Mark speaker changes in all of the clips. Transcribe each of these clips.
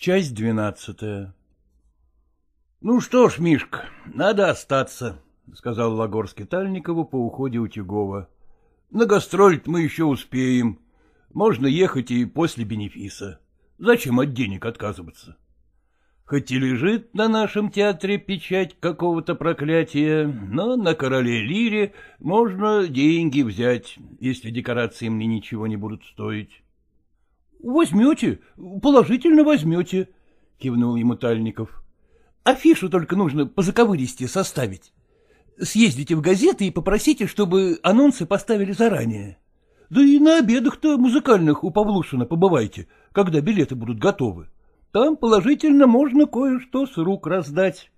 Speaker 1: Часть двенадцатая — Ну что ж, Мишка, надо остаться, — сказал Лагорский Тальникову по уходе Утюгова. — На гастроль мы еще успеем. Можно ехать и после бенефиса. Зачем от денег отказываться? Хоть и лежит на нашем театре печать какого-то проклятия, но на короле Лире можно деньги взять, если декорации мне ничего не будут стоить. — Возьмете, положительно возьмете, — кивнул ему Тальников. — Афишу только нужно по заковыристи составить. Съездите в газеты и попросите, чтобы анонсы поставили заранее. Да и на обедах-то музыкальных у Павлушина побывайте, когда билеты будут готовы. Там положительно можно кое-что с рук раздать.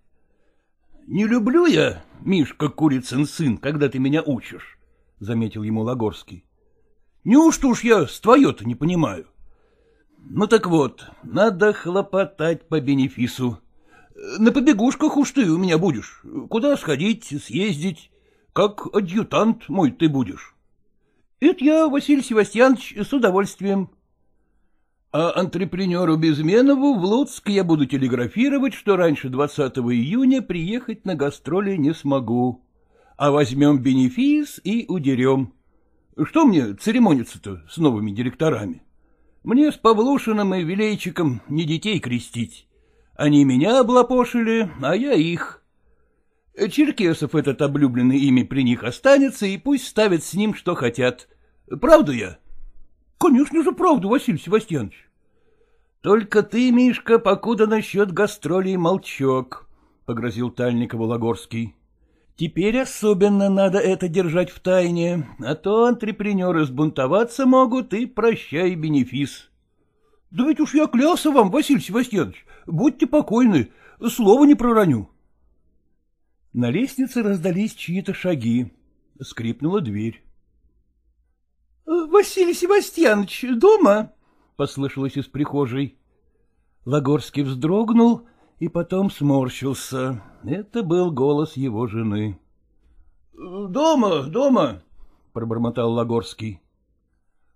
Speaker 1: — Не люблю я, Мишка Курицын сын, когда ты меня учишь, — заметил ему Лагорский. — Неужто уж я с твое-то не понимаю? Ну так вот, надо хлопотать по бенефису. На побегушках уж ты у меня будешь. Куда сходить, съездить? Как адъютант мой ты будешь. Это я, Василий Севастьянович, с удовольствием. А антрепренеру Безменову в Луцк я буду телеграфировать, что раньше 20 июня приехать на гастроли не смогу. А возьмем бенефис и удерем. Что мне церемониться-то с новыми директорами? Мне с Павлушиным и Вилейчиком не детей крестить. Они меня облапошили, а я их. Черкесов этот облюбленный ими при них останется, и пусть ставят с ним, что хотят. Правду я? — Конечно же, правда, Василий Севастьянович. — Только ты, Мишка, покуда насчет гастролей молчок, — погрозил Тальникову Лагорский. — Теперь особенно надо это держать в тайне, а то антрепренеры сбунтоваться могут и прощай бенефис. — Да ведь уж я клялся вам, Василий Севастьянович, будьте покойны, слова не пророню. На лестнице раздались чьи-то шаги. Скрипнула дверь. — Василий Севастьянович дома? — послышалось из прихожей. Лагорский вздрогнул и потом сморщился. Это был голос его жены. — Дома, дома, — пробормотал Лагорский.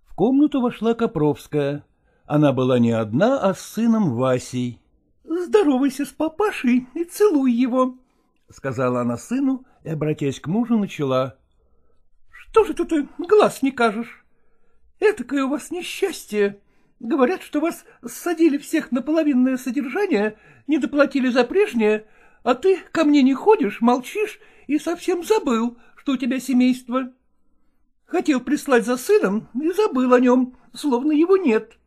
Speaker 1: В комнату вошла Копровская. Она была не одна, а с сыном Васей. — Здоровайся с папашей и целуй его, — сказала она сыну и, обратясь к мужу, начала. Что же ты глаз не кажешь? Этакое у вас несчастье. Говорят, что вас садили всех на половинное содержание, не доплатили за прежнее, а ты ко мне не ходишь, молчишь и совсем забыл, что у тебя семейство. Хотел прислать за сыном и забыл о нем, словно его нет.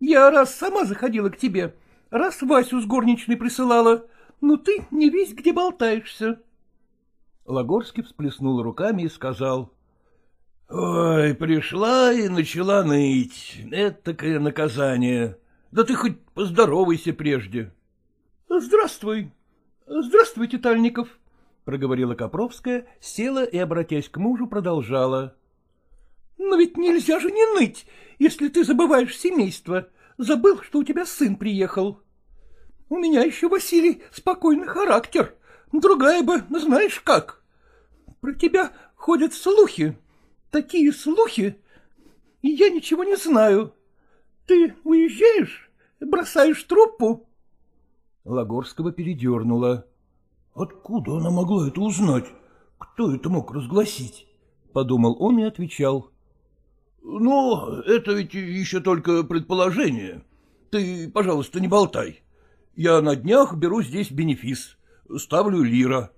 Speaker 1: Я раз сама заходила к тебе, раз Васю с горничной присылала, но ты не весь где болтаешься. Лагорский всплеснул руками и сказал. Ой, пришла и начала ныть. Этакое наказание. Да ты хоть поздоровайся прежде. — Здравствуй. Здравствуйте, Тальников, — проговорила Копровская, села и, обратясь к мужу, продолжала. — Но ведь нельзя же не ныть, если ты забываешь семейство. Забыл, что у тебя сын приехал. У меня еще, Василий, спокойный характер. Другая бы, знаешь как. Про тебя ходят слухи. Такие слухи, и я ничего не знаю. Ты уезжаешь, бросаешь труппу? Лагорского передернула. Откуда она могла это узнать? Кто это мог разгласить? Подумал он и отвечал. Ну, это ведь еще только предположение. Ты, пожалуйста, не болтай. Я на днях беру здесь бенефис, ставлю лира.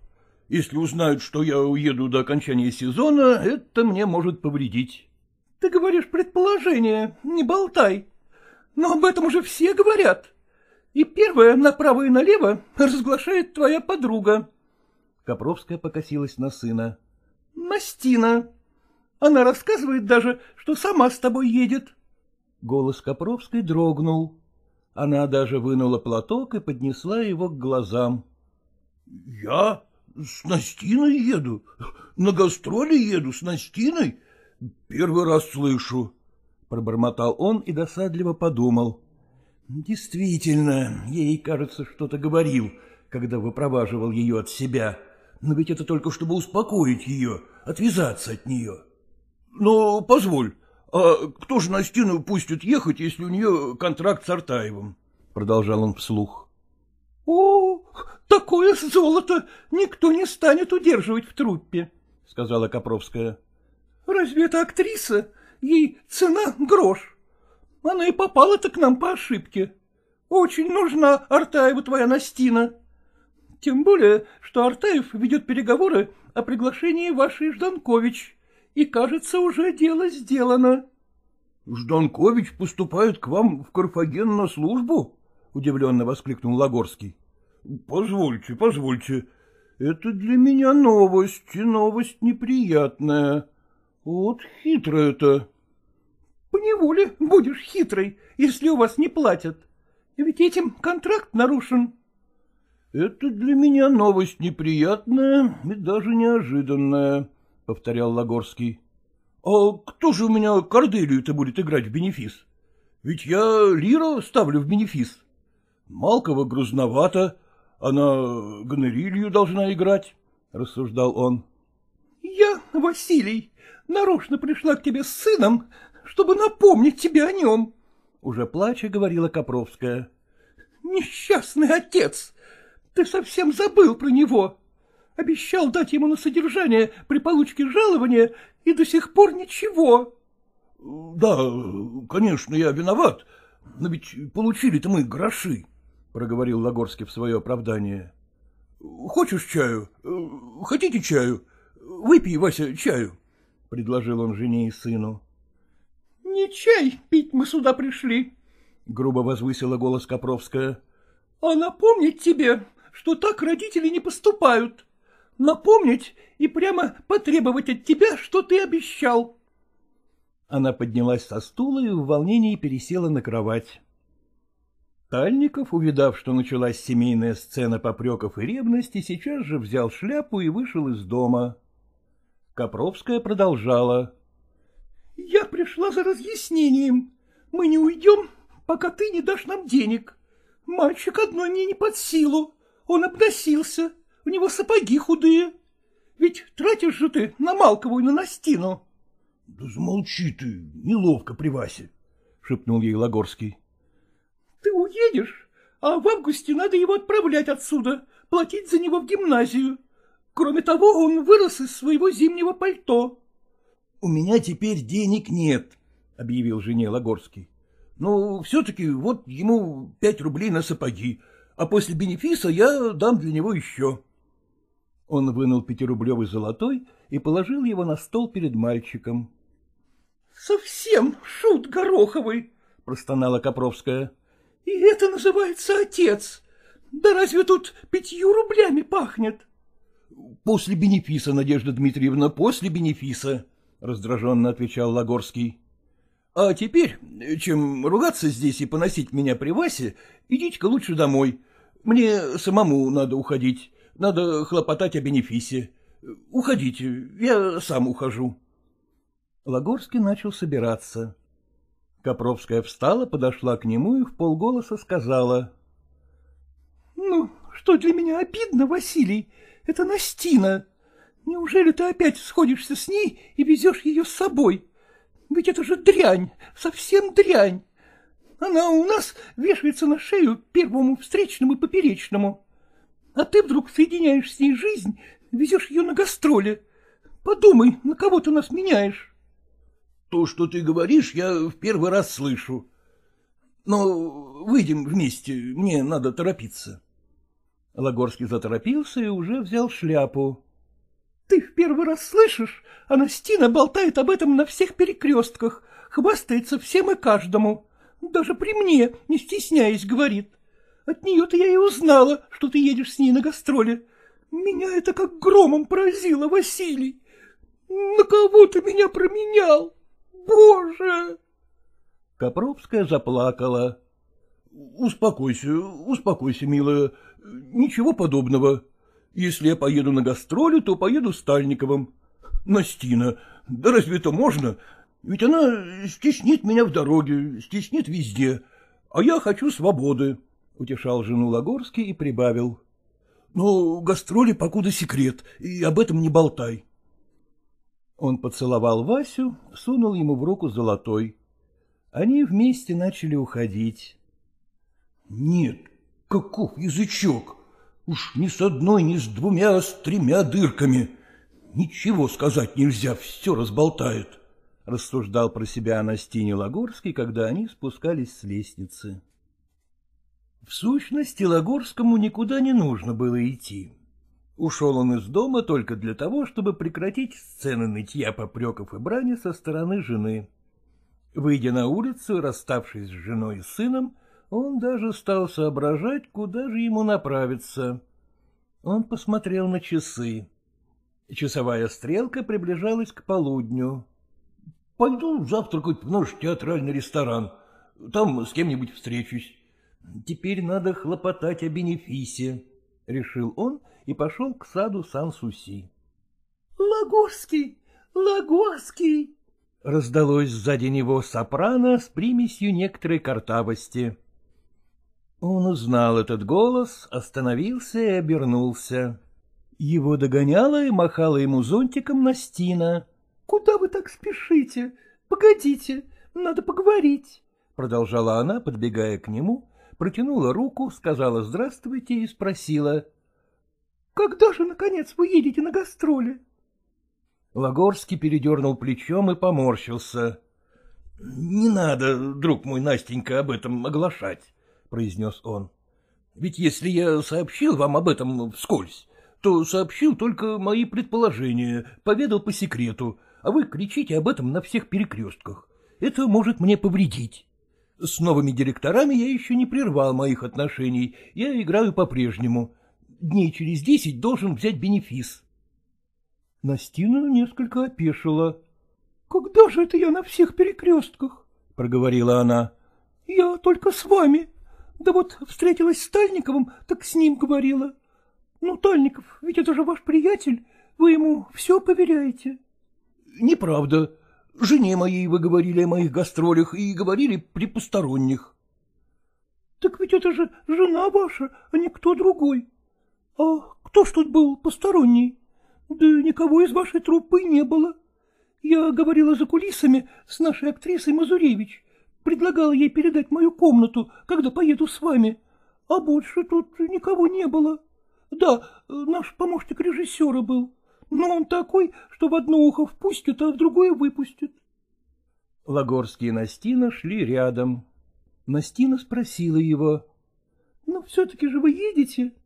Speaker 1: Если узнают, что я уеду до окончания сезона, это мне может повредить. — Ты говоришь предположение, не болтай. Но об этом уже все говорят. И первая направо и налево разглашает твоя подруга. Копровская покосилась на сына. — Настина. Она рассказывает даже, что сама с тобой едет. Голос Копровской дрогнул. Она даже вынула платок и поднесла его к глазам. — Я? С Настиной еду? На гастроли еду с Настиной? Первый раз слышу. Пробормотал он и досадливо подумал. Действительно, ей, кажется, что-то говорил, когда выпроваживал ее от себя. Но ведь это только чтобы успокоить ее, отвязаться от нее. Но позволь, а кто же Настину пустит ехать, если у нее контракт с Артаевым? — продолжал он вслух.
Speaker 2: — такое золото никто не станет удерживать в труппе, — сказала Копровская. — Разве это актриса? Ей цена грош. Она и попала-то к нам по ошибке. Очень нужна Артаеву твоя Настина. Тем более, что Артаев ведет переговоры о приглашении вашей Жданкович, и, кажется, уже дело сделано.
Speaker 1: — Жданкович поступает к вам в Карфаген на службу? — удивленно воскликнул Лагорский. — Позвольте, позвольте. Это для меня новость, и новость неприятная. Вот хитро это.
Speaker 2: — Поневоле будешь хитрой, если у вас не платят. Ведь этим контракт нарушен.
Speaker 1: — Это для меня новость неприятная и даже неожиданная, — повторял Лагорский. — А кто же у меня Корделию-то будет играть в бенефис? Ведь я Лира ставлю в бенефис. Малкова грузновато, она гонорилью должна играть, — рассуждал он.
Speaker 2: — Я, Василий, нарочно пришла к тебе с сыном, чтобы напомнить тебе о нем, — уже плача говорила Копровская. — Несчастный отец! Ты совсем забыл про него. Обещал дать ему на содержание при получке жалования, и до сих пор ничего.
Speaker 1: — Да, конечно, я виноват, но ведь получили-то мы гроши, — проговорил Лагорский в свое оправдание. — Хочешь чаю? Хотите чаю? Выпей, Вася, чаю, — предложил он жене и сыну.
Speaker 2: — Не чай пить мы сюда пришли, —
Speaker 1: грубо возвысила голос Копровская.
Speaker 2: — А напомнить тебе, что так родители не поступают. Напомнить и прямо потребовать от тебя, что ты обещал.
Speaker 1: Она поднялась со стула и в волнении пересела на кровать. Тальников, увидав, что началась семейная сцена попреков и ревности, сейчас же взял шляпу и вышел из дома. Копровская продолжала.
Speaker 2: — Я пришла за разъяснением. Мы не уйдем, пока ты не дашь нам денег. Мальчик одной мне не под силу. Он обносился, у него сапоги худые. Ведь тратишь же ты на Малкову и на Настину.
Speaker 1: — Да замолчи ты, неловко при Васе, — шепнул ей Лагорский.
Speaker 2: — Ты уедешь, а в августе надо его отправлять отсюда, платить за него в гимназию. Кроме того, он вырос из своего зимнего пальто.
Speaker 1: — У меня теперь денег нет, — объявил жене Лагорский. — Но все-таки вот ему пять рублей на сапоги, а после бенефиса я дам для него еще. Он вынул пятирублевый золотой и положил его на стол перед мальчиком.
Speaker 2: — Совсем шут гороховый, — простонала Копровская. — И это называется отец. Да разве тут пятью рублями пахнет?
Speaker 1: — После бенефиса, Надежда Дмитриевна, после бенефиса, — раздраженно отвечал Лагорский. — А теперь, чем ругаться здесь и поносить меня при Васе, идите-ка лучше домой. Мне самому надо уходить, надо хлопотать о бенефисе. Уходите, я сам ухожу. Лагорский начал собираться. Копровская встала, подошла к нему и в полголоса сказала.
Speaker 2: — Ну, что для меня обидно, Василий, это Настина. Неужели ты опять сходишься с ней и везешь ее с собой? Ведь это же дрянь, совсем дрянь. Она у нас вешается на шею первому встречному и поперечному. А ты вдруг соединяешь с ней жизнь, везешь ее на гастроли. Подумай, на кого ты нас меняешь.
Speaker 1: — То, что ты говоришь, я в первый раз слышу. Но выйдем вместе, мне надо торопиться. Лагорский заторопился и уже взял шляпу.
Speaker 2: — Ты в первый раз слышишь, а болтает об этом на всех перекрестках, хвастается всем и каждому. Даже при мне, не стесняясь, говорит. От нее-то я и узнала, что ты едешь с ней на гастроли. Меня это как громом поразило, Василий. На кого ты меня променял? Боже!
Speaker 1: Копровская заплакала. — Успокойся, успокойся, милая. Ничего подобного. Если я поеду на гастроли, то поеду с Тальниковым. Настина, да разве это можно? Ведь она стеснит меня в дороге, стеснит везде, а я хочу свободы, — утешал жену Лагорский и прибавил. — Но гастроли покуда секрет, и об этом не болтай. Он поцеловал Васю, сунул ему в руку золотой. Они вместе начали уходить. — Нет, каков язычок? Уж не с одной, не с двумя, а с тремя дырками. Ничего сказать нельзя, все разболтает, — рассуждал про себя Анастине Лагорский, когда они спускались с лестницы. В сущности, Лагорскому никуда не нужно было идти. Ушел он из дома только для того, чтобы прекратить сцены нытья, попреков и брани со стороны жены. Выйдя на улицу, расставшись с женой и сыном, он даже стал соображать, куда же ему направиться. Он посмотрел на часы. Часовая стрелка приближалась к полудню. — Пойду завтракать в наш театральный ресторан. Там с кем-нибудь встречусь. Теперь надо хлопотать о бенефисе, — решил он и пошел к саду Сан-Суси.
Speaker 2: — Лагорский! Лагорский!
Speaker 1: — раздалось сзади него сопрано с примесью некоторой картавости. Он узнал этот голос, остановился и обернулся. Его догоняла и махала ему зонтиком Настина.
Speaker 2: — Куда вы так спешите? Погодите, надо поговорить, — продолжала она, подбегая к нему
Speaker 1: протянула руку, сказала «здравствуйте» и спросила.
Speaker 2: — Когда же, наконец, вы едете на гастроли?
Speaker 1: Лагорский передернул плечом и поморщился. — Не надо, друг мой, Настенька, об этом оглашать, — произнес он. — Ведь если я сообщил вам об этом вскользь, то сообщил только мои предположения, поведал по секрету, а вы кричите об этом на всех перекрестках. Это может мне повредить. С новыми директорами я еще не прервал моих отношений, я играю по-прежнему. Дней через десять должен взять бенефис.
Speaker 2: Настина несколько опешила. — Когда же это я на всех перекрестках? — проговорила она. — Я только с вами. Да вот встретилась с Тальниковым, так с ним говорила. Ну, Тальников, ведь это же ваш приятель, вы ему все поверяете.
Speaker 1: — Неправда. Жене моей вы говорили о моих гастролях и говорили при посторонних.
Speaker 2: — Так ведь это же жена ваша, а не кто другой. А кто ж тут был посторонний? Да никого из вашей труппы не было. Я говорила за кулисами с нашей актрисой Мазуревич, предлагала ей передать мою комнату, когда поеду с вами, а больше тут никого не было. Да, наш помощник режиссера был но он такой, что в одно ухо впустит, а в другое выпустит.
Speaker 1: Лагорский и Настина шли рядом. Настина спросила его.
Speaker 2: — Ну, все-таки же вы едете?
Speaker 1: —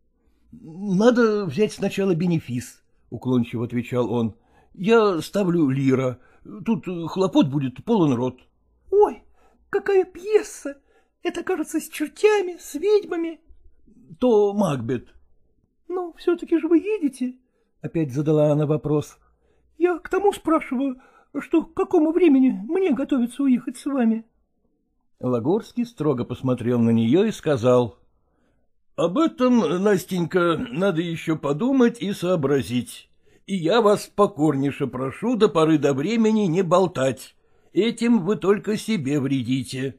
Speaker 1: Надо взять сначала бенефис, — уклончиво отвечал он. — Я ставлю лира. Тут хлопот будет полон рот.
Speaker 2: — Ой, какая пьеса! Это, кажется, с чертями, с ведьмами.
Speaker 1: — То Макбет.
Speaker 2: — Ну, все-таки же вы едете? Опять задала она вопрос. — Я к тому спрашиваю, что к какому времени мне готовится уехать с вами?
Speaker 1: Лагорский строго посмотрел на нее и сказал. — Об этом, Настенька, надо еще подумать и сообразить. И я вас покорнейше прошу до поры до времени не болтать. Этим вы только себе вредите.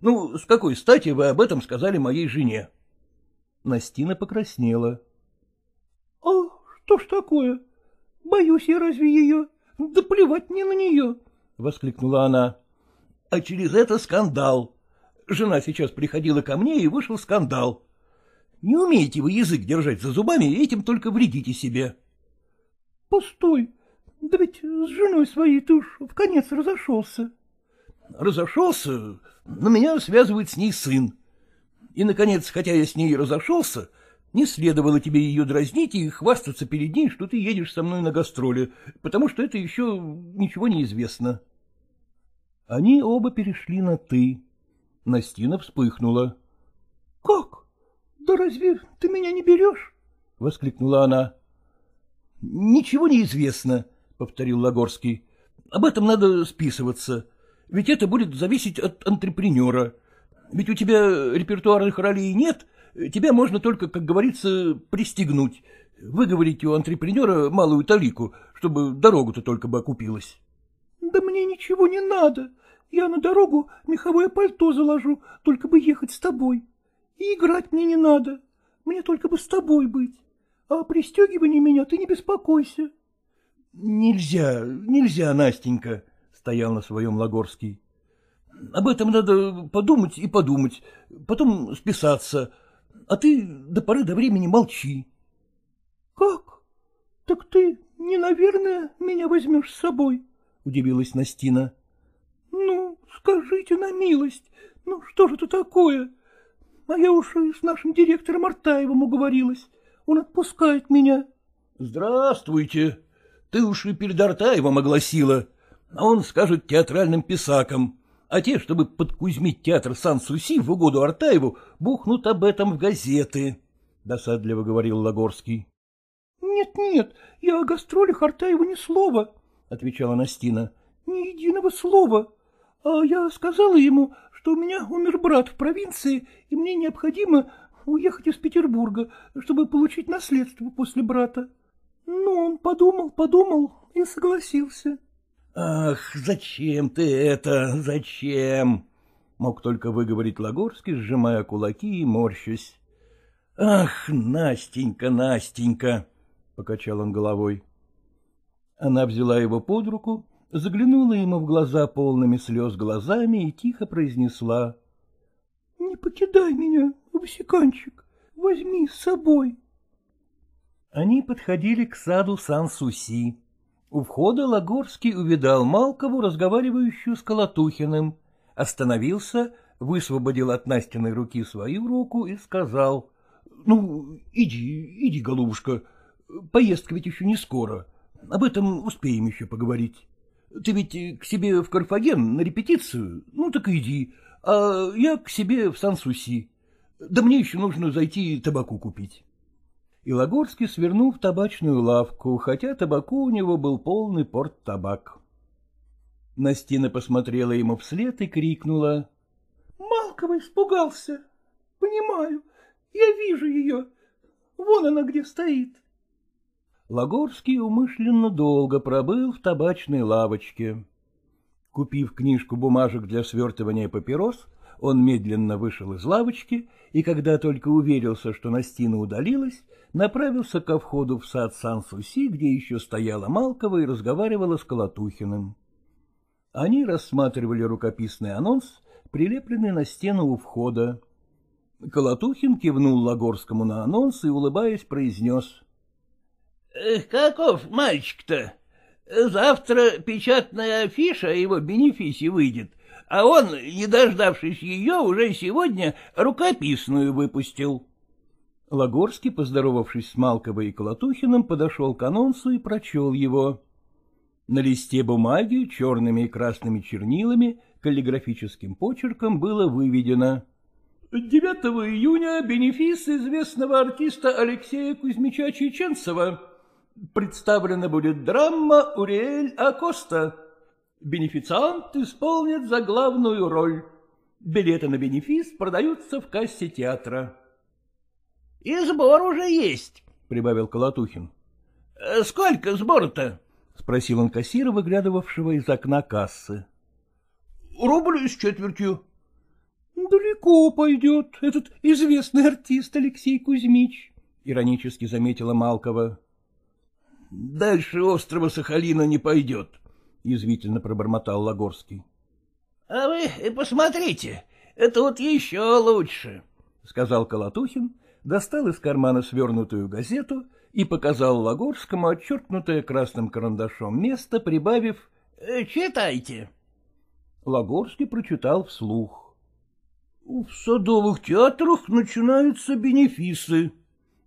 Speaker 1: Ну, с какой стати вы об этом сказали моей жене? Настина покраснела.
Speaker 2: — А что ж такое? Боюсь я разве ее? Да плевать мне на нее!
Speaker 1: — воскликнула она. — А через это скандал. Жена сейчас приходила ко мне, и вышел скандал. Не умеете вы язык держать за зубами, этим только вредите себе.
Speaker 2: — Постой, да ведь с женой своей ты уж в конец разошелся.
Speaker 1: — Разошелся, но меня связывает с ней сын. И, наконец, хотя я с ней разошелся, не следовало тебе ее дразнить и хвастаться перед ней, что ты едешь со мной на гастроли, потому что это еще ничего не известно. Они оба перешли на «ты». Настина вспыхнула.?
Speaker 2: Да разве ты меня не берешь?
Speaker 1: — воскликнула она. — Ничего не известно, — повторил Лагорский. — Об этом надо списываться. Ведь это будет зависеть от антрепренера. Ведь у тебя репертуарных ролей нет, Тебя можно только, как говорится, пристегнуть, выговорить у антрепренера малую талику, чтобы дорогу-то только бы окупилась.
Speaker 2: — Да мне ничего не надо. Я на дорогу меховое пальто заложу, только бы ехать с тобой. И играть мне не надо. Мне только бы с тобой быть. А пристегивание меня ты не беспокойся.
Speaker 1: — Нельзя, нельзя, Настенька, — стоял на своем Лагорский. — Об этом надо подумать и подумать, потом списаться, а ты до поры до времени молчи.
Speaker 2: — Как? Так ты не, наверное, меня возьмешь с собой? — удивилась Настина. — Ну, скажите на милость, ну что же это такое? А я уж и с нашим директором Артаевым уговорилась. Он отпускает меня.
Speaker 1: — Здравствуйте. Ты уж и перед Артаевым огласила. А он скажет театральным писакам. А те, чтобы подкузмить театр Сан-Суси в угоду Артаеву, бухнут об этом в газеты, — досадливо говорил Лагорский.
Speaker 2: Нет, — Нет-нет, я о гастролях Артаеву ни слова, — отвечала Настина. — Ни единого слова. А я сказала ему, что у меня умер брат в провинции, и мне необходимо уехать из Петербурга, чтобы получить наследство после брата. Ну, он подумал, подумал и согласился.
Speaker 1: — Ах, зачем ты это, зачем? — мог только выговорить Лагорский, сжимая кулаки и морщась. — Ах, Настенька, Настенька! — покачал он головой. Она взяла его под руку, заглянула ему в глаза полными слез глазами и тихо произнесла.
Speaker 2: — Не покидай меня, Васиканчик, возьми с собой.
Speaker 1: Они подходили к саду Сан-Суси. У входа Лагорский увидал Малкову, разговаривающую с Колотухиным, остановился, высвободил от Настиной руки свою руку и сказал. — Ну, иди, иди, голубушка, поездка ведь еще не скоро, об этом успеем еще поговорить. Ты ведь к себе в Карфаген на репетицию? Ну, так иди, а я к себе в Сан-Суси. Да мне еще нужно зайти табаку купить. И Лагорский свернул в табачную лавку, хотя табаку у него был полный порт табак. Настина посмотрела ему вслед и крикнула.
Speaker 2: — Малкова испугался. Понимаю, я вижу ее. Вон она где стоит.
Speaker 1: Лагорский умышленно долго пробыл в табачной лавочке. Купив книжку бумажек для свертывания папирос, он медленно вышел из лавочки и, когда только уверился, что Настина удалилась, направился ко входу в сад Сан-Суси, где еще стояла Малкова и разговаривала с Колотухиным. Они рассматривали рукописный анонс, прилепленный на стену у входа. Колотухин кивнул Лагорскому на анонс и, улыбаясь, произнес.
Speaker 3: — Каков мальчик-то? Завтра печатная афиша о его бенефисе выйдет, а он, не дождавшись ее, уже сегодня рукописную выпустил.
Speaker 1: Лагорский, поздоровавшись с Малковой и Колотухиным, подошел к анонсу и прочел его. На листе бумаги черными и красными чернилами каллиграфическим почерком было выведено 9 июня бенефис известного артиста Алексея Кузьмича Чеченцева. Представлена будет драма «Уриэль Акоста». Бенефициант исполнит за главную роль. Билеты на бенефис продаются в кассе театра.
Speaker 3: — И сбор уже есть, — прибавил
Speaker 1: Колотухин.
Speaker 3: — Сколько сбора-то?
Speaker 1: — спросил он кассира, выглядывавшего из окна кассы.
Speaker 2: — Рубль с четвертью. — Далеко пойдет этот известный артист Алексей Кузьмич, — иронически заметила Малкова.
Speaker 1: — Дальше острова Сахалина не пойдет, — язвительно пробормотал Лагорский.
Speaker 3: — А вы посмотрите, это вот еще лучше, —
Speaker 1: сказал Колотухин, достал из кармана свернутую газету и показал Лагорскому отчеркнутое красным карандашом место, прибавив
Speaker 3: «Э, «Читайте».
Speaker 1: Лагорский прочитал вслух.
Speaker 2: — В садовых театрах начинаются бенефисы.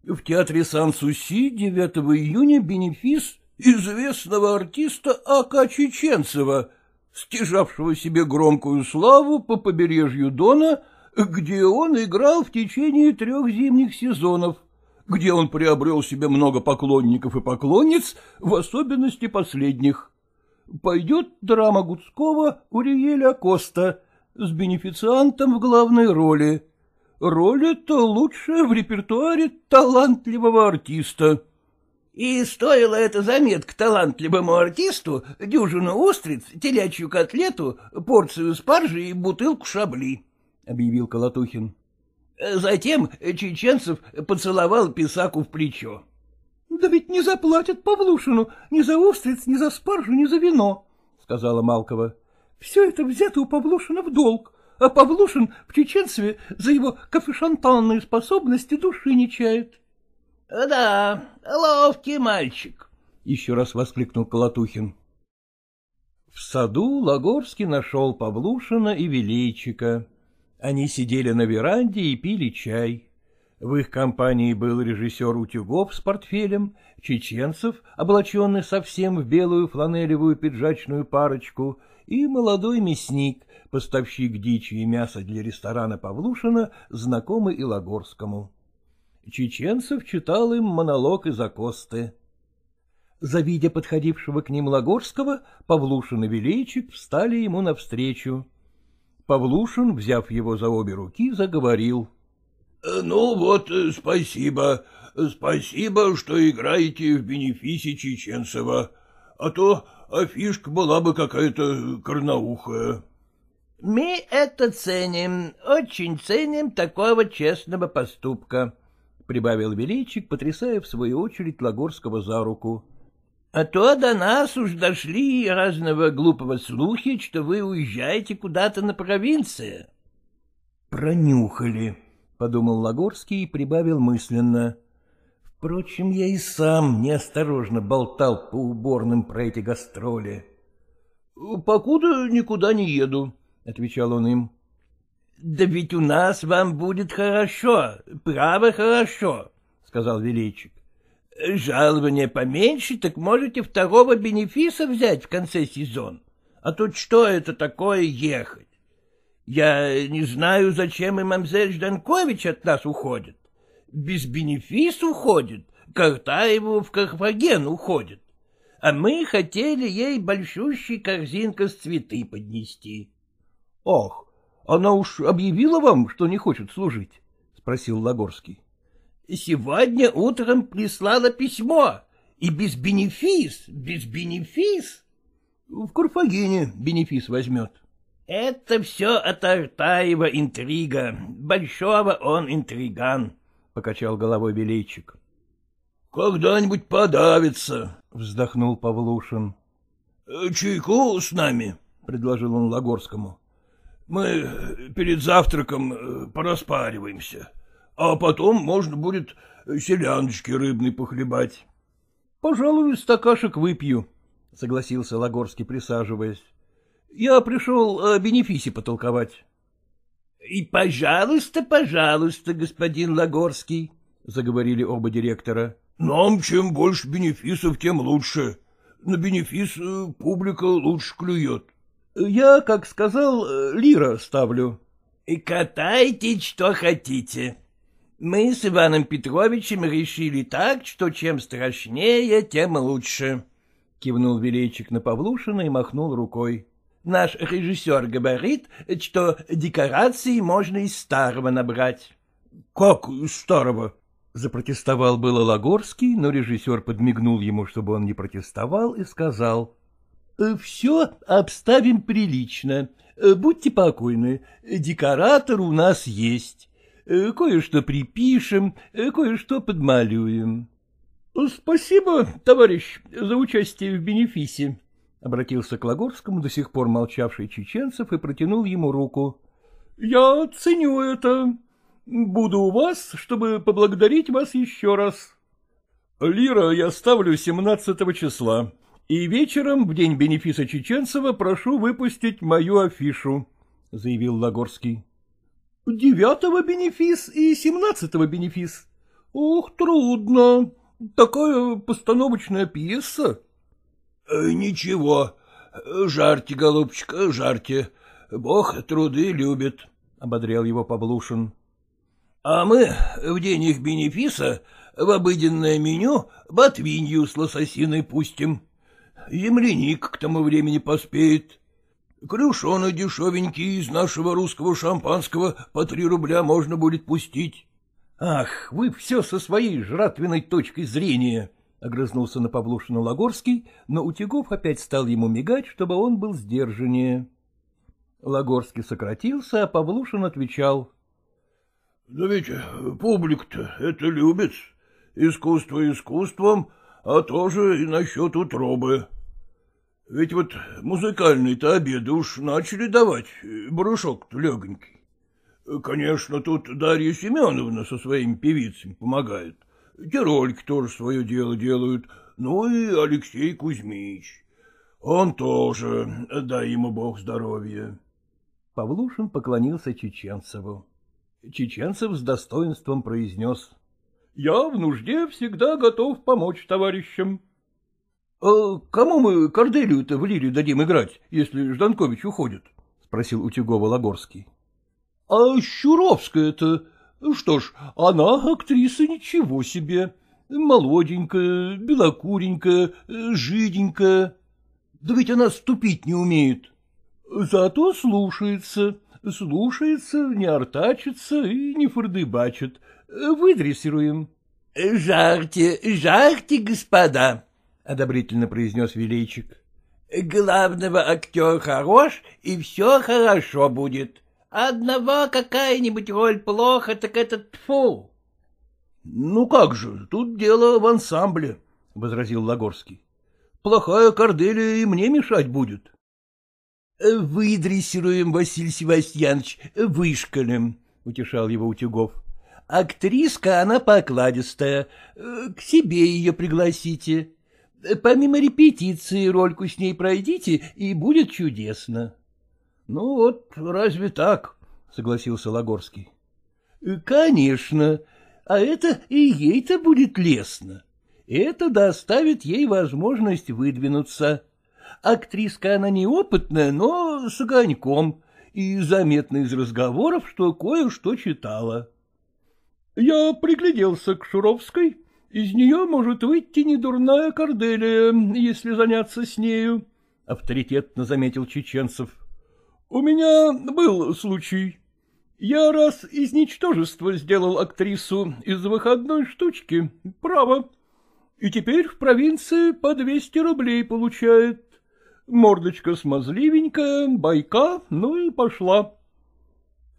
Speaker 2: В театре Сан-Суси 9 июня бенефис известного артиста А.К. Чеченцева, стяжавшего себе громкую славу по побережью Дона, где он играл в течение трех зимних сезонов, где он приобрел себе много поклонников и поклонниц, в особенности последних. Пойдет драма Гудского Уриеля Коста с бенефициантом в главной роли. Роль эта лучшая в репертуаре талантливого артиста.
Speaker 3: И стоила эта заметка талантливому артисту дюжину устриц, телячью котлету, порцию спаржи и бутылку шабли, — объявил Колотухин. Затем Чеченцев поцеловал писаку в плечо.
Speaker 2: — Да ведь не заплатят Павлушину ни за устриц, ни за спаржу, ни за вино, — сказала Малкова. Все это взято у Павлушина в долг, а Павлушин в Чеченцеве за его кафешантанные способности души не чает.
Speaker 3: — Да, ловкий мальчик, —
Speaker 1: еще раз воскликнул Колотухин. В саду Лагорский нашел Павлушина и Величика. Они сидели на веранде и пили чай. В их компании был режиссер Утюгов с портфелем, Чеченцев, облаченный совсем в белую фланелевую пиджачную парочку, и молодой мясник, поставщик дичи и мяса для ресторана Павлушина, знакомый Илагорскому. Чеченцев читал им монолог из Акосты. Завидя подходившего к ним Лагорского, Павлушин и Величик встали ему навстречу. Павлушин, взяв его за обе руки, заговорил.
Speaker 4: — Ну вот, спасибо, спасибо, что играете в бенефисе Чеченцева, а то афишка была бы какая-то корноухая.
Speaker 3: — Мы это ценим, очень ценим такого честного поступка, — прибавил Величик, потрясая в свою очередь Лагорского за руку. А то до нас уж дошли разного глупого слухи, что вы уезжаете куда-то на провинции.
Speaker 1: — Пронюхали, — подумал Лагорский и прибавил мысленно. Впрочем, я и сам неосторожно болтал по уборным про эти гастроли.
Speaker 2: — Покуда никуда не еду, — отвечал он им.
Speaker 3: — Да ведь у нас вам будет хорошо, право хорошо, — сказал Величик. Жалование поменьше, так можете второго бенефиса взять в конце сезона. А тут что это такое ехать? Я не знаю, зачем и мамзель Жданкович от нас уходит. Без бенефис уходит, Картаеву в Карфаген уходит. А мы хотели ей большущий корзинка с цветы поднести.
Speaker 2: — Ах, она уж объявила вам, что не хочет служить? — спросил Лагорский.
Speaker 3: Сегодня утром прислала письмо, и без бенефис, без бенефис.
Speaker 2: В Карфагене бенефис возьмет.
Speaker 3: Это все от Артаева интрига. Большого он интриган, — покачал головой Величик.
Speaker 4: — Когда-нибудь подавится, —
Speaker 1: вздохнул Павлушин.
Speaker 4: — Чайку с нами, — предложил он Лагорскому. — Мы перед завтраком э, пораспариваемся. — а потом можно будет селяночки рыбной похлебать.
Speaker 2: — Пожалуй, стакашек выпью, — согласился Лагорский, присаживаясь. — Я пришел о бенефисе потолковать.
Speaker 3: — И пожалуйста, пожалуйста, господин Лагорский, — заговорили оба директора.
Speaker 4: — Нам чем больше бенефисов, тем лучше. На бенефис э, публика лучше клюет.
Speaker 2: — Я, как сказал, э, лира ставлю.
Speaker 3: — И катайте, что хотите, мы с Иваном Петровичем решили так, что чем страшнее, тем лучше. Кивнул Величик на Павлушина и махнул рукой. Наш режиссер говорит, что декорации можно из старого набрать.
Speaker 4: — Как из старого?
Speaker 1: — запротестовал было Лагорский, но режиссер подмигнул ему, чтобы он не протестовал, и сказал.
Speaker 2: — Все обставим прилично. Будьте покойны, декоратор у нас есть. Э, кое-что припишем, э, кое-что подмалюем. — Спасибо, товарищ, за участие в бенефисе, — обратился к Лагорскому, до сих пор молчавший чеченцев, и протянул ему руку. — Я ценю это. Буду у вас, чтобы поблагодарить вас еще раз. Лира я ставлю 17 числа, и вечером, в день бенефиса Чеченцева, прошу выпустить мою афишу, — заявил Лагорский. Девятого бенефис и семнадцатого бенефис. Ох, трудно. Такая постановочная пьеса.
Speaker 4: Э, — Ничего. Жарьте, голубчик, жарьте. Бог труды любит, — ободрял его Павлушин. — А мы в день их бенефиса в обыденное меню ботвинью с лососиной пустим. Земляник к тому времени поспеет. Крюшоны дешевенькие из нашего русского шампанского по три рубля можно будет пустить.
Speaker 2: — Ах, вы все со своей жратвенной точкой зрения! — огрызнулся на Павлушину Лагорский, но Утюгов опять стал ему мигать, чтобы он был сдержаннее. Лагорский сократился, а Павлушин отвечал.
Speaker 4: — Да ведь публик-то это любит. Искусство искусством, а тоже и насчет утробы. Ведь вот музыкальные-то обеды уж начали давать, барышок-то легонький. Конечно, тут Дарья Семеновна со своими певицами помогает. Те ролики тоже свое дело делают. Ну и Алексей Кузьмич. Он тоже, дай ему бог здоровья.
Speaker 1: Павлушин поклонился Чеченцеву. Чеченцев с достоинством произнес. — Я в нужде всегда готов помочь товарищам. — А кому мы Корделию-то в лире дадим играть, если Жданкович уходит? — спросил Утюгова Лагорский. — А Щуровская-то... Что ж, она актриса ничего себе. Молоденькая, белокуренькая, жиденькая. Да ведь она ступить не умеет. Зато слушается, слушается, не артачится и не фордыбачит. Выдрессируем.
Speaker 3: — Жарьте, жарьте, господа, — одобрительно произнес Величик. — Главного актер хорош, и все хорошо будет. Одного какая-нибудь роль плохо, так это тфу.
Speaker 1: — Ну как же, тут дело в ансамбле, — возразил Лагорский. — Плохая Корделия и мне мешать будет. — Выдрессируем, Василий Севастьянович, вышкалем, — утешал его Утюгов. — Актриска она покладистая, к себе ее пригласите. Помимо репетиции рольку с ней пройдите, и будет чудесно. — Ну вот, разве так? — согласился Лагорский. — Конечно, а это и ей-то будет лестно. Это доставит ей возможность выдвинуться. Актриска она неопытная, но с огоньком, и заметно из разговоров, что кое-что читала. Я пригляделся к Шуровской. Из нее может выйти недурная Корделия, если заняться с нею, — авторитетно заметил Чеченцев. — У меня был случай. Я раз из ничтожества сделал актрису из выходной штучки, право. И теперь в провинции по двести рублей получает. Мордочка смазливенькая, байка, ну и пошла.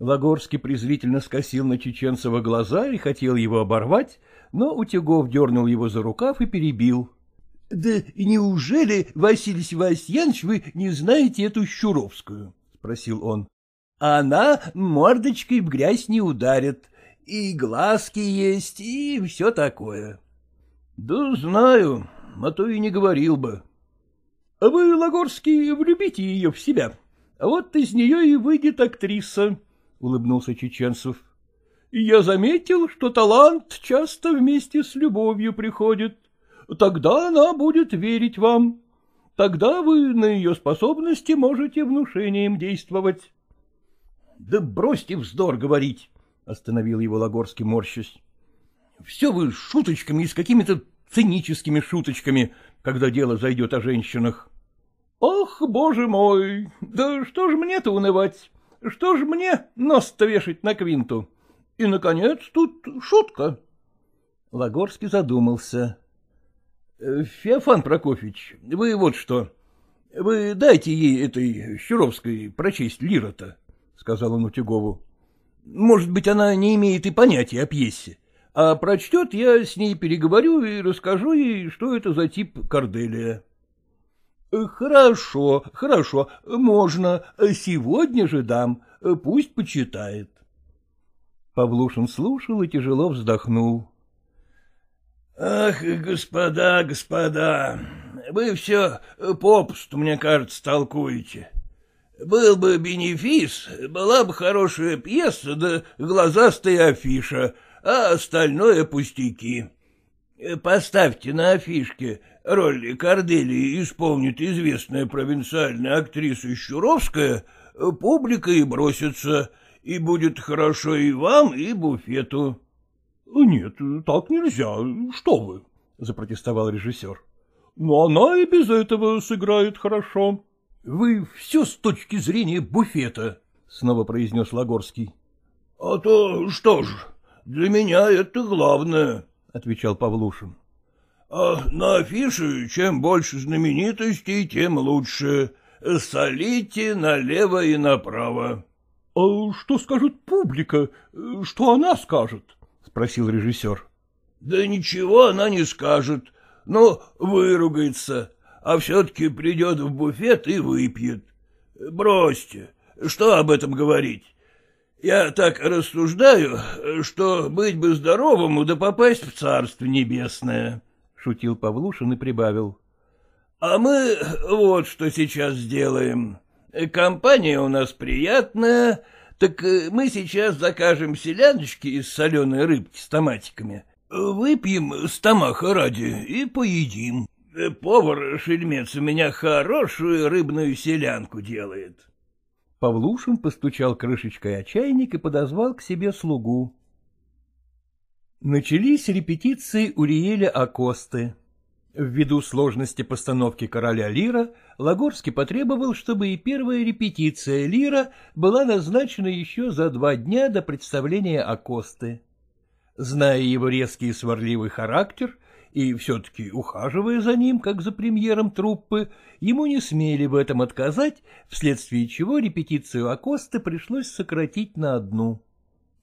Speaker 1: Лагорский презрительно скосил на Чеченцева глаза и хотел его оборвать, но Утюгов дернул его за рукав и перебил. — Да неужели, Василий Севастьянович, вы не знаете эту Щуровскую? — спросил он. — Она мордочкой в грязь не ударит, и глазки есть, и все такое. — Да знаю, а то и не говорил бы. — Вы, Лагорский, влюбите ее в себя. А вот из нее и выйдет актриса, — улыбнулся Чеченцев. — Я заметил, что талант часто вместе с любовью приходит. Тогда она будет верить вам. Тогда вы на ее способности можете внушением действовать. — Да бросьте вздор говорить, — остановил его Лагорский морщась. — Все вы шуточками и с какими-то циническими шуточками, когда дело зайдет о женщинах. Ох, боже мой, да что ж мне-то унывать? Что ж мне нос-то вешать на квинту? И, наконец, тут шутка. Лагорский задумался. Э, — Феофан Прокофьевич, вы вот что. Вы дайте ей, этой Щуровской, прочесть Лира-то, — сказал он Утюгову. — Может быть, она не имеет и понятия о пьесе. А прочтет, я с ней переговорю и расскажу ей, что это за тип Корделия. — Хорошо, хорошо, можно, сегодня же дам, пусть почитает. Павлушин слушал и тяжело вздохнул. — Ах, господа, господа, вы все попусту, мне кажется, толкуете. Был бы бенефис, была бы хорошая пьеса, да глазастая афиша, а остальное пустяки. Поставьте на афишке роль Корделии исполнит известная провинциальная актриса Щуровская, публика и бросится, и будет хорошо и вам, и буфету. — Нет, так нельзя, что вы, — запротестовал режиссер. — Но она и без этого сыграет хорошо. — Вы все с точки зрения буфета, — снова произнес Лагорский. — А то что ж, для меня это главное, — отвечал Павлушин. А на афише чем больше знаменитостей, тем лучше. Солите налево и направо. — А что скажет публика? Что она скажет? — спросил режиссер. — Да ничего она не скажет, но выругается.
Speaker 4: а все-таки придет в буфет и выпьет. Бросьте, что об этом говорить? Я так рассуждаю, что быть бы здоровому да попасть в Царство Небесное, — шутил Павлушин и прибавил. — А мы вот что сейчас сделаем. Компания у нас приятная, так мы сейчас закажем селяночки из соленой рыбки с томатиками. Выпьем стомаха ради и поедим. Повар-шельмец у меня хорошую рыбную селянку делает.
Speaker 3: Павлушин постучал крышечкой о чайник и подозвал к себе слугу. Начались репетиции Уриеля Акосты. Ввиду сложности постановки короля Лира, Лагорский потребовал, чтобы и первая репетиция Лира была назначена еще за два дня до представления Акосты. Зная его резкий и сварливый характер, и все-таки, ухаживая за ним, как за премьером труппы, ему не смели в этом отказать, вследствие чего репетицию Акосты пришлось сократить на одну.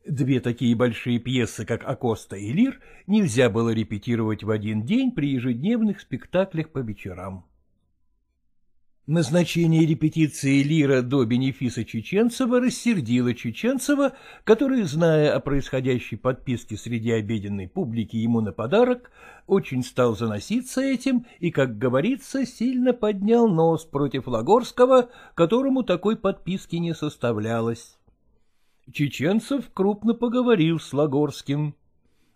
Speaker 3: Две такие большие пьесы, как Акоста и Лир, нельзя было репетировать в один день при ежедневных спектаклях по вечерам. Назначение репетиции Лира до бенефиса Чеченцева рассердило Чеченцева, который, зная о происходящей подписке среди обеденной публики ему на подарок, очень стал заноситься этим и, как говорится, сильно поднял нос против Лагорского, которому такой подписки не составлялось. Чеченцев крупно поговорил с Лагорским.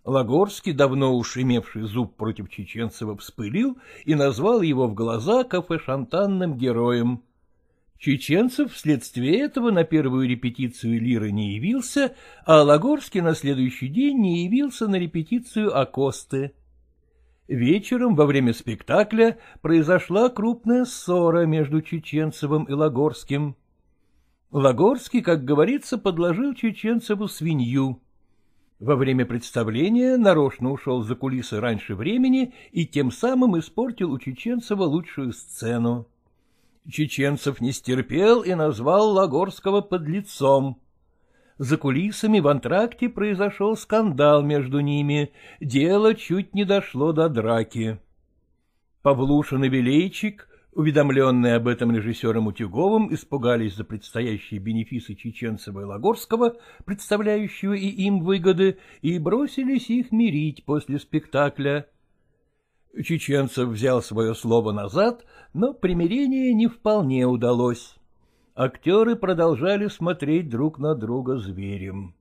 Speaker 3: Лагорский, давно уж имевший зуб против Чеченцева, вспылил и назвал его в глаза кафе-шантанным героем. Чеченцев вследствие этого на первую репетицию Лиры не явился, а Лагорский на следующий день не явился на репетицию Акосты. Вечером во время спектакля произошла крупная ссора между Чеченцевым и Лагорским. Лагорский, как говорится, подложил Чеченцеву свинью. Во время представления нарочно ушел за кулисы раньше времени и тем самым испортил у Чеченцева лучшую сцену. Чеченцев не стерпел и назвал Лагорского подлецом. За кулисами в антракте произошел скандал между ними, дело чуть не дошло до драки. Павлушин и Белейчик Уведомленные об этом режиссером Утюговым испугались за предстоящие бенефисы Чеченцева и Лагорского, представляющего и им выгоды, и бросились их мирить после спектакля. Чеченцев взял свое слово назад, но примирение не вполне удалось. Актеры продолжали смотреть друг на друга зверем.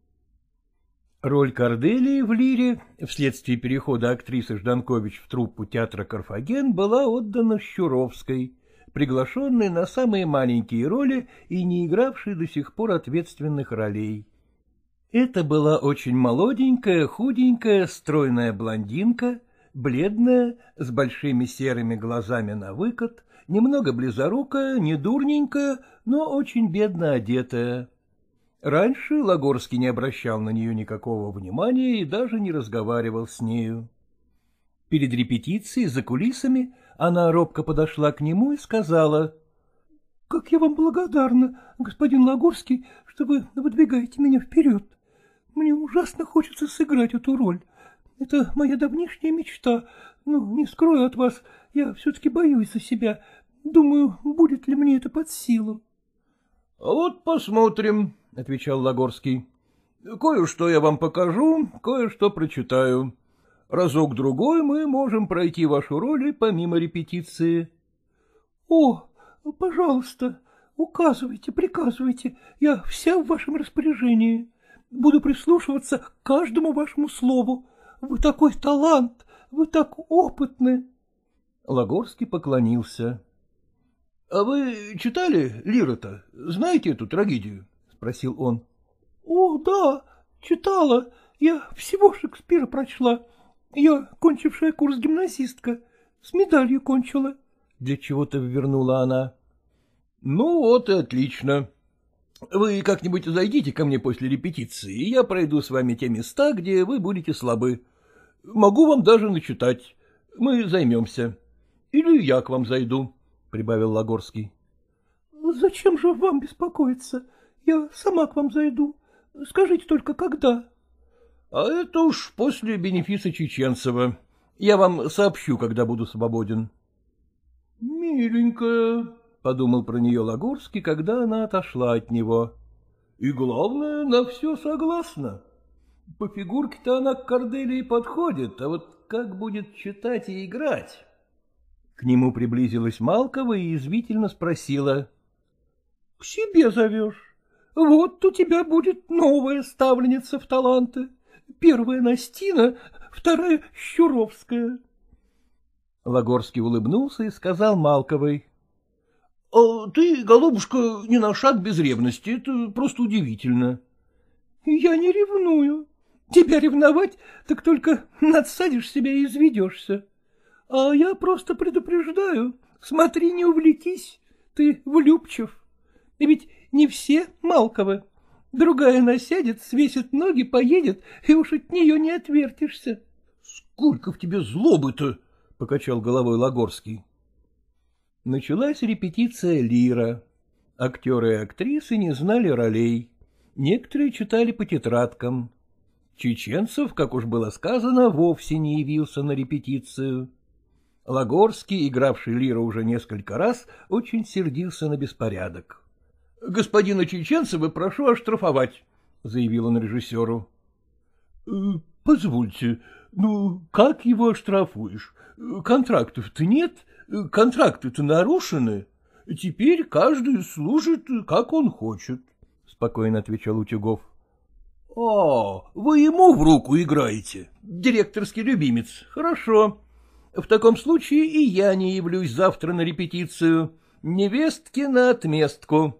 Speaker 3: Роль Корделии в «Лире» вследствие перехода актрисы Жданкович в труппу театра «Карфаген» была отдана Щуровской, приглашенной на самые маленькие роли и не игравшей до сих пор ответственных ролей. Это была очень молоденькая, худенькая, стройная блондинка, бледная, с большими серыми глазами на выкат, немного близорукая, не дурненькая, но очень бедно одетая. Раньше Лагорский не обращал на нее никакого внимания и даже не разговаривал с нею. Перед репетицией за кулисами она робко подошла к нему и сказала. — Как я вам благодарна, господин Лагорский, что вы выдвигаете меня вперед. Мне ужасно хочется сыграть эту роль. Это моя давнишняя мечта. Ну, не скрою от вас, я все-таки боюсь за себя. Думаю, будет ли мне это под силу.
Speaker 1: — А вот посмотрим, — отвечал Лагорский. — Кое-что я вам покажу, кое-что прочитаю. Разок-другой мы можем пройти вашу роль помимо репетиции.
Speaker 2: — О, пожалуйста, указывайте, приказывайте, я вся в вашем распоряжении. Буду прислушиваться к каждому вашему слову. Вы такой талант, вы так опытны.
Speaker 3: Лагорский поклонился.
Speaker 1: — А вы читали Лира-то? Знаете эту трагедию? Спросил он.
Speaker 2: — О, да, читала. Я всего Шекспира прочла. Я кончившая курс гимназистка. С медалью кончила.
Speaker 3: Для чего-то вернула она.
Speaker 1: — Ну вот и отлично. Вы как-нибудь зайдите ко мне после репетиции, и я пройду с вами те места, где вы будете слабы. Могу вам даже начитать. Мы займемся. Или я к вам зайду, — прибавил Лагорский.
Speaker 2: — Зачем же вам беспокоиться? Я сама к вам зайду. Скажите только, когда?
Speaker 1: — А это уж после бенефиса Чеченцева. Я вам сообщу, когда буду свободен. — Миленькая, — подумал про нее Лагорский, когда она отошла от него. — И главное, на все согласна. По фигурке-то она к Корделии подходит, а вот как будет читать и играть? К нему приблизилась Малкова и извительно спросила.
Speaker 2: — К себе зовешь? Вот у тебя будет новая ставленница в таланты. Первая Настина, вторая Щуровская.
Speaker 1: Лагорский улыбнулся и сказал Малковой.
Speaker 3: — А ты, голубушка, не на шаг без ревности, это просто удивительно.
Speaker 2: — Я не ревную. Тебя ревновать, так только надсадишь себя и изведешься. А я просто предупреждаю, смотри, не увлекись, ты влюбчив. И ведь не все Малковы. Другая насядет, свесит ноги, поедет, и уж от нее не отвертишься.
Speaker 3: — Сколько в тебе злобы-то! — покачал головой Лагорский.
Speaker 1: Началась репетиция лира. Актеры и актрисы не знали ролей. Некоторые читали по тетрадкам. Чеченцев, как уж было сказано, вовсе не явился на репетицию. Лагорский, игравший лиру уже несколько раз, очень сердился на беспорядок.
Speaker 3: — Господина Чеченцева прошу оштрафовать, — заявил он режиссеру.
Speaker 1: «Э, — Позвольте, ну как его оштрафуешь? Контрактов-то нет, контракты-то нарушены. Теперь каждый служит, как он хочет, — спокойно отвечал Утюгов.
Speaker 3: — О, вы ему в руку играете, директорский любимец, хорошо. В таком случае и я не явлюсь завтра на репетицию. Невестки на отместку.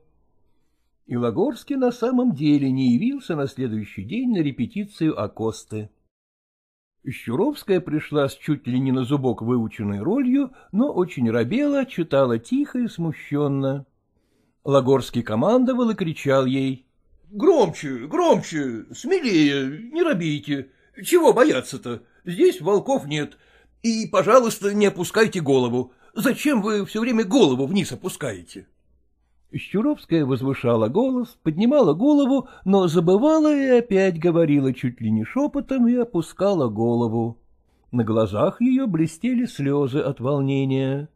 Speaker 1: И Лагорский на самом деле не явился на следующий день на репетицию Акосты. Щуровская пришла с чуть ли не на зубок выученной ролью, но очень робела, читала тихо и смущенно. Лагорский командовал и кричал ей.
Speaker 3: Громче, громче, смелее, не робейте. Чего бояться-то? Здесь волков нет. И, пожалуйста, не опускайте голову. Зачем вы все время голову вниз опускаете?
Speaker 1: Щуровская возвышала голос, поднимала голову, но забывала и опять говорила чуть ли не шепотом и опускала голову. На глазах ее блестели слезы от волнения.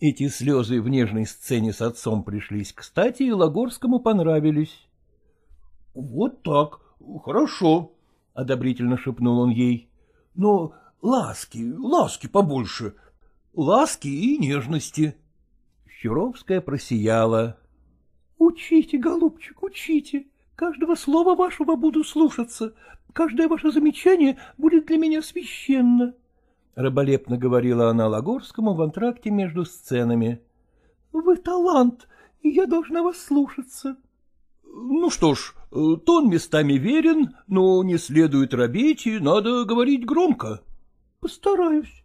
Speaker 1: Эти слезы в нежной сцене с отцом пришлись кстати, и Лагорскому понравились.
Speaker 3: — Вот так, хорошо, — одобрительно шепнул он ей. — Но ласки, ласки побольше, ласки и нежности.
Speaker 1: Щуровская просияла.
Speaker 2: — Учите, голубчик, учите. Каждого слова вашего буду слушаться. Каждое ваше замечание будет для меня священно.
Speaker 1: Раболепно говорила она Лагорскому в антракте между сценами.
Speaker 2: — Вы талант, и я должна вас слушаться.
Speaker 3: — ну что ж, тон местами верен, но не следует робеть, и надо говорить громко.
Speaker 2: — Постараюсь.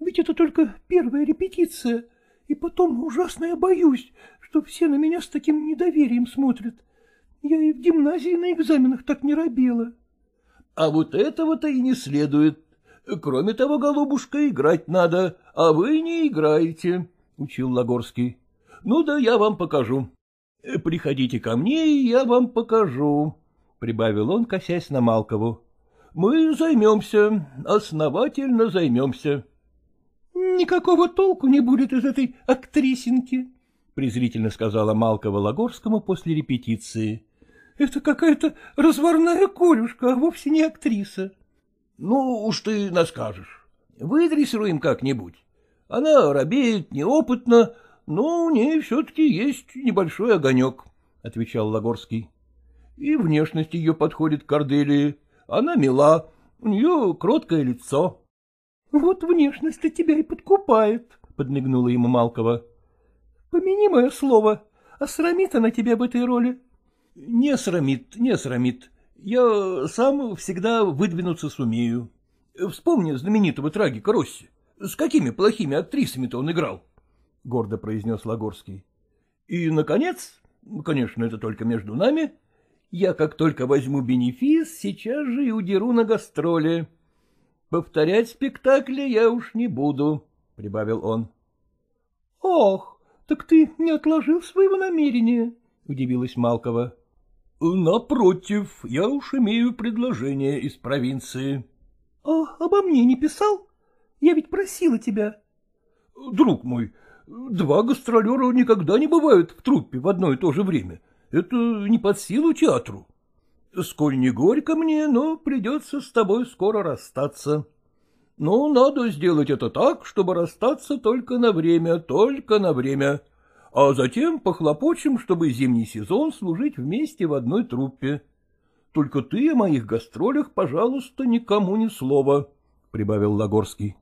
Speaker 2: Ведь это только первая репетиция, и потом ужасно я боюсь, что все на меня с таким недоверием смотрят. Я и в гимназии на экзаменах так не робела.
Speaker 3: — А вот этого-то и не следует. Кроме того, голубушка, играть надо, а вы не играете, — учил Лагорский. — Ну да я вам покажу. — Приходите ко мне, и я вам покажу, — прибавил он, косясь на Малкову. — Мы займемся, основательно займемся.
Speaker 2: — Никакого толку не будет из этой актрисинки, —
Speaker 1: презрительно сказала Малкова Лагорскому после репетиции.
Speaker 2: — Это какая-то разварная корюшка, а вовсе не актриса.
Speaker 3: — Ну уж ты наскажешь. Выдрессируем как-нибудь. Она робеет, неопытна, но у ней все-таки есть небольшой огонек, — отвечал Лагорский. — И внешность ее подходит к Корделии. Она мила, у нее кроткое лицо.
Speaker 2: — Вот внешность-то тебя и подкупает, — подмигнула ему Малкова. — Помяни мое слово, а срамит она тебя в этой роли?
Speaker 3: — Не срамит, не срамит. Я сам всегда выдвинуться сумею. Вспомни знаменитого трагика Росси. С какими плохими актрисами-то он играл? —— гордо произнес Лагорский. — И, наконец, конечно, это только между нами, я как только возьму бенефис, сейчас же и удеру на гастроли. Повторять спектакли я уж не буду, — прибавил он.
Speaker 2: — Ох, так ты не отложил своего намерения, — удивилась Малкова.
Speaker 3: — Напротив, я уж имею предложение из провинции.
Speaker 2: — А обо мне не писал? Я ведь просила тебя.
Speaker 3: — Друг мой,
Speaker 2: Два гастролера никогда не бывают в труппе в одно и то же время. Это не под силу театру. Сколь не горько мне, но придется с тобой скоро расстаться. Но надо сделать это так, чтобы расстаться только на время, только на время. А затем похлопочем, чтобы зимний сезон служить вместе в одной труппе. Только ты о моих гастролях, пожалуйста, никому ни слова, — прибавил Лагорский.